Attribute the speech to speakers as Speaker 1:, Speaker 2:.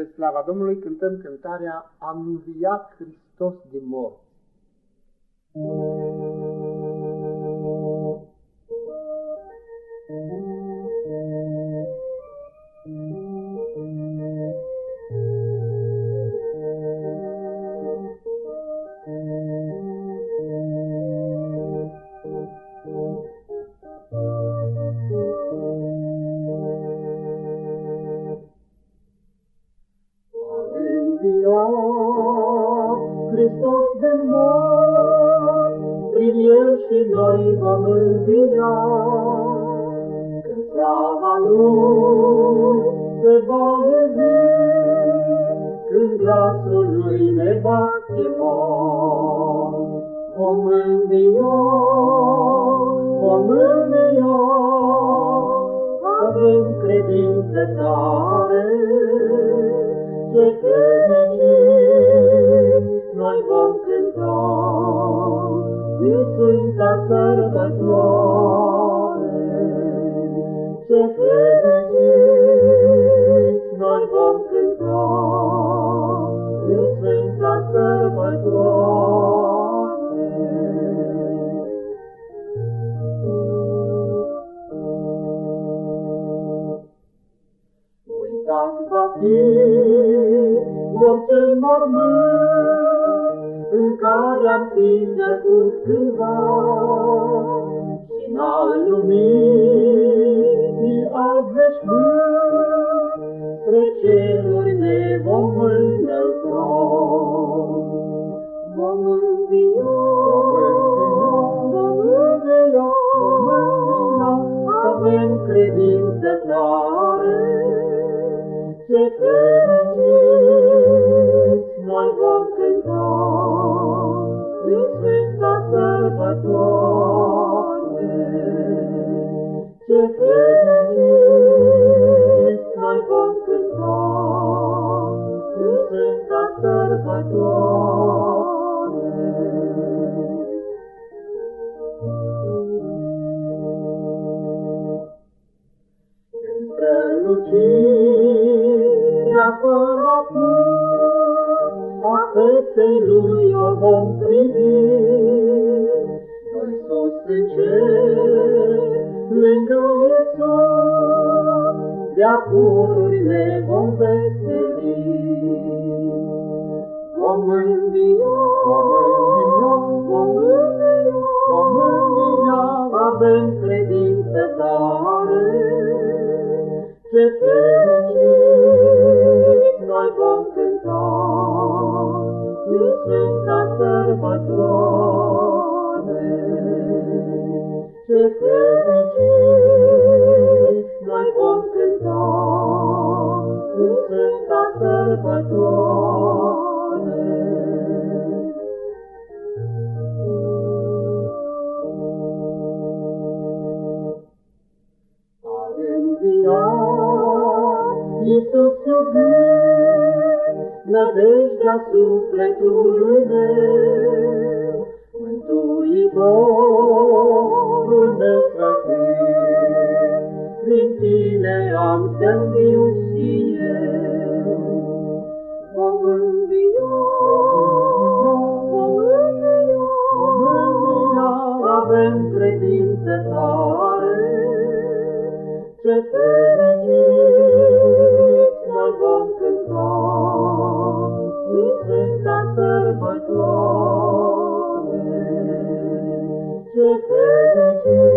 Speaker 1: Spre slava Domnului cântăm cântarea A înviat Hristos din morți.
Speaker 2: Hristos de mort, prin El și noi vom învia. Când slava Lui se va iubi, când glasul Lui ne va chema, vom învia, vom învia, avem credință tare, ce noi din Sfânta Sărbătoare. Ce fericiți noi vom cânta din Sfânta Sărbătoare. Uitat va fi orice mormânt, în care am fi născut cândva și n-al luminii strălucirea fără până, a feței Lui o vom privi, noi sus în cer, lângă Iisus, de-a pururile vom veseli. Vom învia, vom învia, vom învia, vom învia, avem credință tare. Ce fericiți Sfânta Sărbătoare. Ce fericiți noi vom cânta în Sfânta Sărbătoare. A înviat Iisus iubit, nădejdea sufletului meu, Mântuitorul meu sfânt, prin tine am să viu și eu. Vom învia, vom învia, vom învia, avem credință tare, ce fericiți noi vom Sărbătoare. Ce fericit